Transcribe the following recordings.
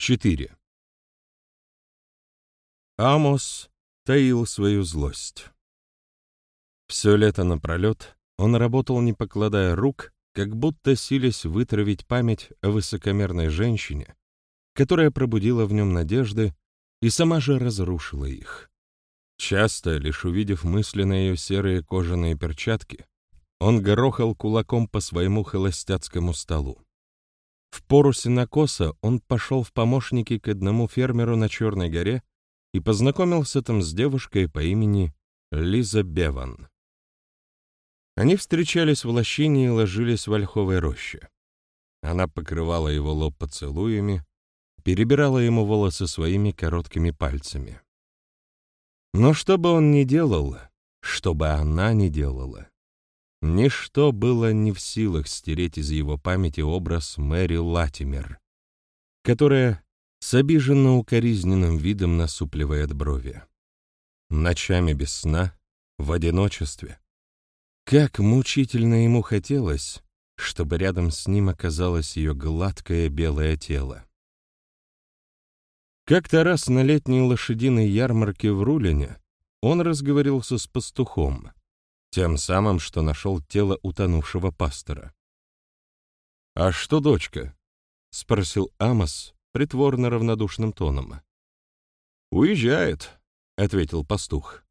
4. Амос таил свою злость. Все лето напролет он работал, не покладая рук, как будто силясь вытравить память о высокомерной женщине, которая пробудила в нем надежды и сама же разрушила их. Часто, лишь увидев мысленно ее серые кожаные перчатки, он горохал кулаком по своему холостяцкому столу. В пору сенокоса он пошел в помощники к одному фермеру на Черной горе и познакомился там с девушкой по имени Лиза Беван. Они встречались в лощине и ложились в ольховой роще. Она покрывала его лоб поцелуями, перебирала ему волосы своими короткими пальцами. Но что бы он ни делал, что бы она ни делала, Ничто было не в силах стереть из его памяти образ Мэри Латимер, которая с обиженно-укоризненным видом насупливает брови. Ночами без сна, в одиночестве. Как мучительно ему хотелось, чтобы рядом с ним оказалось ее гладкое белое тело. Как-то раз на летней лошадиной ярмарке в Рулине он разговорился с пастухом — тем самым, что нашел тело утонувшего пастора. «А что дочка?» — спросил Амос притворно равнодушным тоном. «Уезжает», — ответил пастух.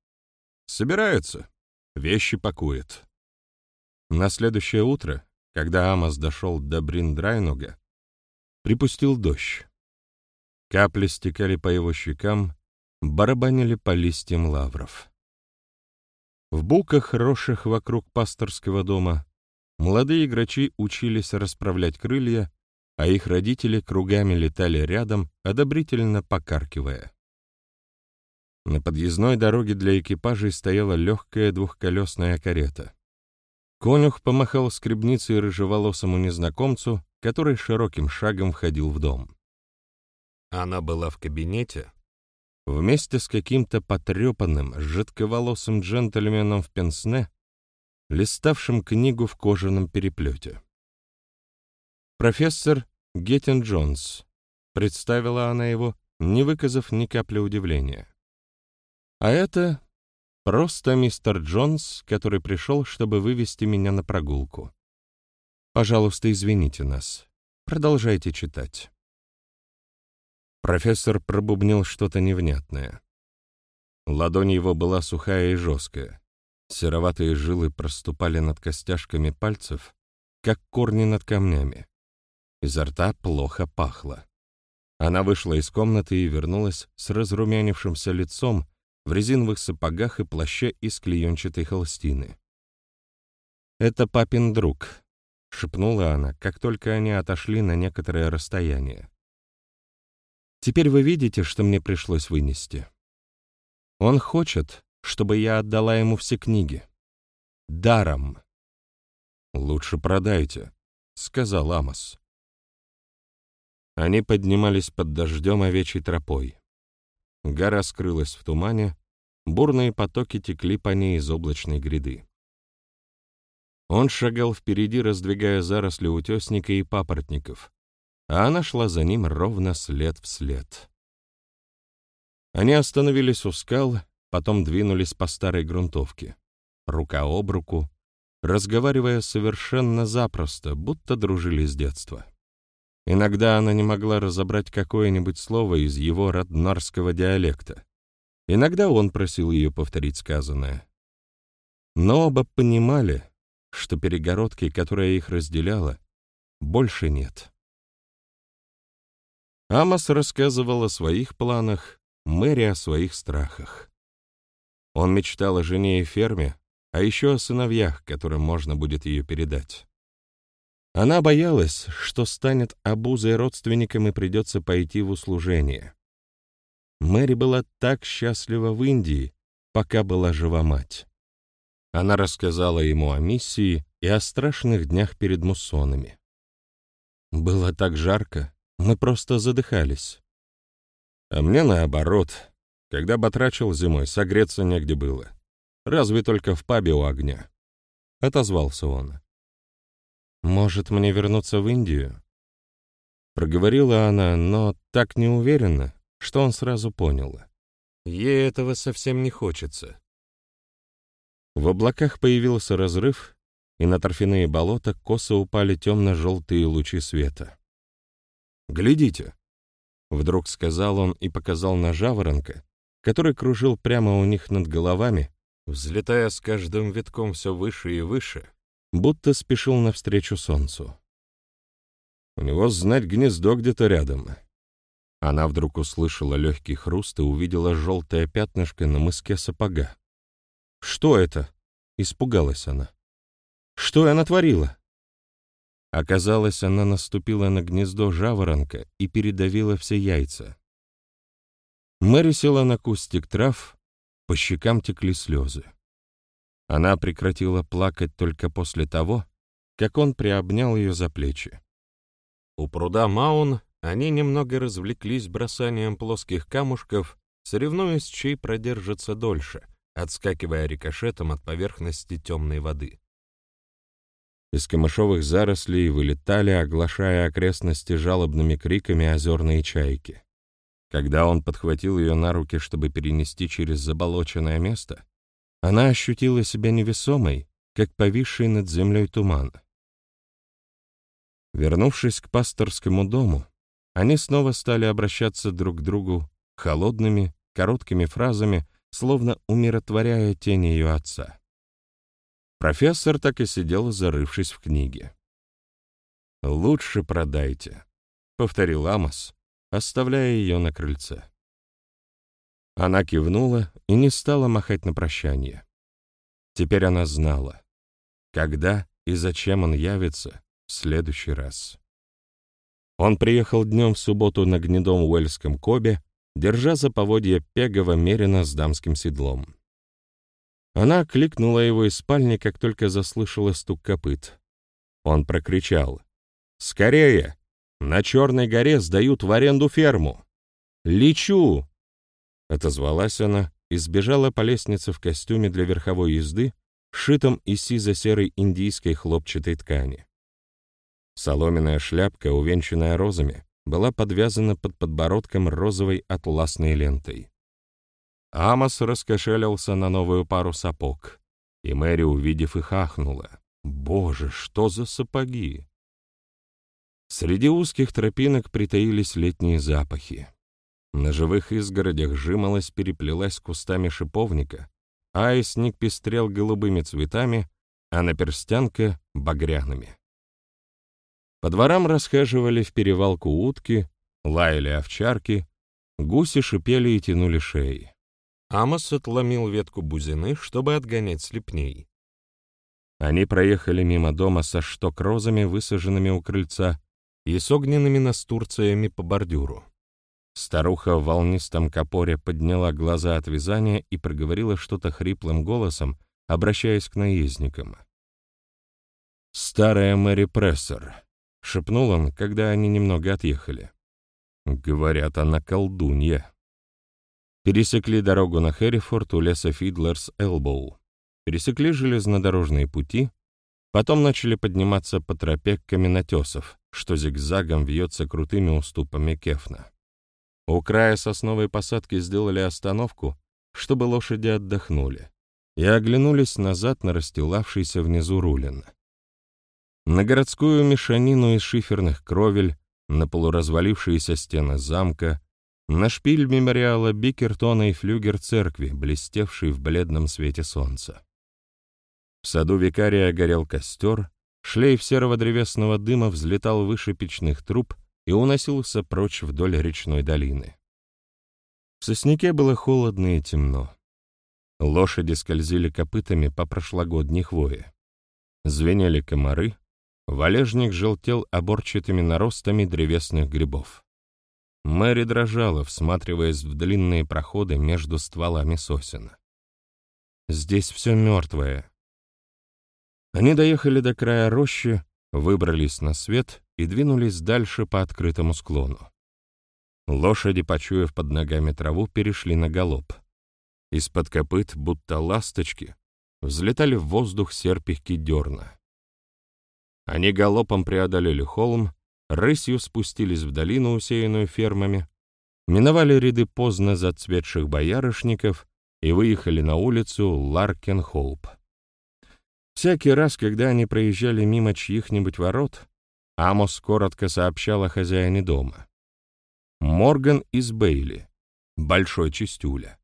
«Собирается, вещи пакует». На следующее утро, когда Амос дошел до Бриндрайнуга, припустил дождь. Капли стекали по его щекам, барабанили по листьям лавров. В буках, росших вокруг пасторского дома, молодые грачи учились расправлять крылья, а их родители кругами летали рядом, одобрительно покаркивая. На подъездной дороге для экипажей стояла легкая двухколесная карета. Конюх помахал скребницей рыжеволосому незнакомцу, который широким шагом входил в дом. Она была в кабинете, вместе с каким-то потрепанным, жидковолосым джентльменом в пенсне, листавшим книгу в кожаном переплете. «Профессор Геттин Джонс», — представила она его, не выказав ни капли удивления. «А это просто мистер Джонс, который пришел, чтобы вывести меня на прогулку. Пожалуйста, извините нас. Продолжайте читать». Профессор пробубнил что-то невнятное. Ладонь его была сухая и жесткая. Сероватые жилы проступали над костяшками пальцев, как корни над камнями. Изо рта плохо пахло. Она вышла из комнаты и вернулась с разрумянившимся лицом в резиновых сапогах и плаще из клеенчатой холстины. «Это папин друг», — шепнула она, как только они отошли на некоторое расстояние. Теперь вы видите, что мне пришлось вынести. Он хочет, чтобы я отдала ему все книги. Даром. «Лучше продайте», — сказал Амос. Они поднимались под дождем овечьей тропой. Гора скрылась в тумане, бурные потоки текли по ней из облачной гряды. Он шагал впереди, раздвигая заросли утесника и папоротников, а она шла за ним ровно след в след. Они остановились у скал, потом двинулись по старой грунтовке, рука об руку, разговаривая совершенно запросто, будто дружили с детства. Иногда она не могла разобрать какое-нибудь слово из его роднарского диалекта. Иногда он просил ее повторить сказанное. Но оба понимали, что перегородки, которая их разделяла, больше нет. Амос рассказывал о своих планах, Мэри о своих страхах. Он мечтал о жене и ферме, а еще о сыновьях, которым можно будет ее передать. Она боялась, что станет обузой родственникам и придется пойти в услужение. Мэри была так счастлива в Индии, пока была жива мать. Она рассказала ему о миссии и о страшных днях перед муссонами. Было так жарко, мы просто задыхались. А мне наоборот. Когда батрачил зимой, согреться негде было. Разве только в пабе у огня. Отозвался он. Может, мне вернуться в Индию? Проговорила она, но так неуверенно, что он сразу понял. Ей этого совсем не хочется. В облаках появился разрыв, и на торфяные болота косо упали темно-желтые лучи света. «Глядите!» — вдруг сказал он и показал на жаворонка, который кружил прямо у них над головами, взлетая с каждым витком все выше и выше, будто спешил навстречу солнцу. У него знать гнездо где-то рядом. Она вдруг услышала легкий хруст и увидела желтое пятнышко на мыске сапога. «Что это?» — испугалась она. «Что я натворила?» Оказалось, она наступила на гнездо жаворонка и передавила все яйца. Мэри села на кустик трав, по щекам текли слезы. Она прекратила плакать только после того, как он приобнял ее за плечи. У пруда Маун они немного развлеклись бросанием плоских камушков, соревнуясь, чей продержится дольше, отскакивая рикошетом от поверхности темной воды. Из камышовых зарослей вылетали, оглашая окрестности жалобными криками озерные чайки. Когда он подхватил ее на руки, чтобы перенести через заболоченное место, она ощутила себя невесомой, как повисший над землей туман. Вернувшись к пасторскому дому, они снова стали обращаться друг к другу холодными, короткими фразами, словно умиротворяя тень ее отца. Профессор так и сидел, зарывшись в книге. «Лучше продайте», — повторил Амос, оставляя ее на крыльце. Она кивнула и не стала махать на прощание. Теперь она знала, когда и зачем он явится в следующий раз. Он приехал днем в субботу на гнедом уэльском кобе, держа за поводья Пегова Мерина с дамским седлом. Она кликнула его из спальни, как только заслышала стук копыт. Он прокричал. «Скорее! На Черной горе сдают в аренду ферму! Лечу!» Отозвалась она и сбежала по лестнице в костюме для верховой езды, шитом из сизо-серой индийской хлопчатой ткани. Соломенная шляпка, увенчанная розами, была подвязана под подбородком розовой атласной лентой. Амос раскошелился на новую пару сапог, и Мэри, увидев их, ахнула. «Боже, что за сапоги!» Среди узких тропинок притаились летние запахи. На живых изгородях жимолость переплелась кустами шиповника, айсник пестрел голубыми цветами, а на перстянке — багряными. По дворам расхаживали в перевалку утки, лаяли овчарки, гуси шипели и тянули шеи. Амос отломил ветку бузины, чтобы отгонять слепней. Они проехали мимо дома со шток-розами, высаженными у крыльца, и с огненными настурциями по бордюру. Старуха в волнистом капоре подняла глаза от вязания и проговорила что-то хриплым голосом, обращаясь к наездникам. «Старая Мэри Прессер», — шепнул он, когда они немного отъехали. «Говорят, она колдунья» пересекли дорогу на Хэррифорд у леса Фидлерс Элбоу, пересекли железнодорожные пути, потом начали подниматься по тропе каменотесов, что зигзагом вьется крутыми уступами Кефна. У края сосновой посадки сделали остановку, чтобы лошади отдохнули, и оглянулись назад на расстилавшийся внизу рулин. На городскую мешанину из шиферных кровель, на полуразвалившиеся стены замка, на шпиль мемориала Бикертона и флюгер церкви, блестевший в бледном свете солнца. В саду викария горел костер, шлейф серого древесного дыма взлетал выше печных труб и уносился прочь вдоль речной долины. В сосняке было холодно и темно. Лошади скользили копытами по прошлогодней хвое. Звенели комары, валежник желтел оборчатыми наростами древесных грибов. Мэри дрожала, всматриваясь в длинные проходы между стволами сосен. Здесь все мертвое. Они доехали до края рощи, выбрались на свет и двинулись дальше по открытому склону. Лошади, почуяв под ногами траву, перешли на галоп. Из-под копыт, будто ласточки, взлетали в воздух серпики дерна. Они галопом преодолели холм, рысью спустились в долину, усеянную фермами, миновали ряды поздно зацветших боярышников и выехали на улицу Ларкенхоуп. Всякий раз, когда они проезжали мимо чьих-нибудь ворот, Амос коротко сообщал о хозяине дома. Морган из Бейли, большой чистюля.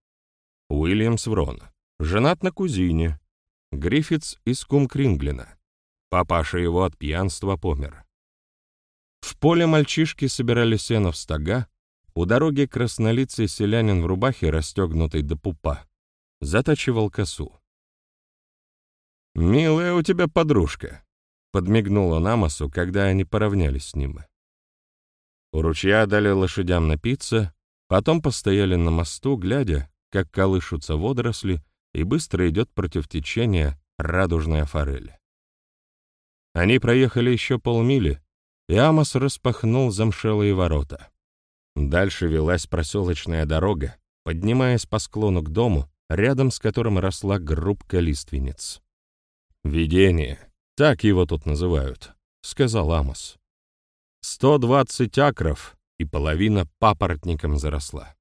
Уильямс Врон, женат на кузине. Гриффитс из Кумкринглина. Папаша его от пьянства помер. Поле мальчишки собирали сено в стога, у дороги краснолицый селянин в рубахе, расстегнутой до пупа, затачивал косу. «Милая у тебя подружка», — подмигнул он Амосу, когда они поравнялись с ним. У ручья дали лошадям напиться, потом постояли на мосту, глядя, как колышутся водоросли, и быстро идет против течения радужная форель. Они проехали еще полмили, и Амос распахнул замшелые ворота. Дальше велась проселочная дорога, поднимаясь по склону к дому, рядом с которым росла группка лиственниц. «Видение, так его тут называют», — сказал Амос. «Сто двадцать акров, и половина папоротником заросла.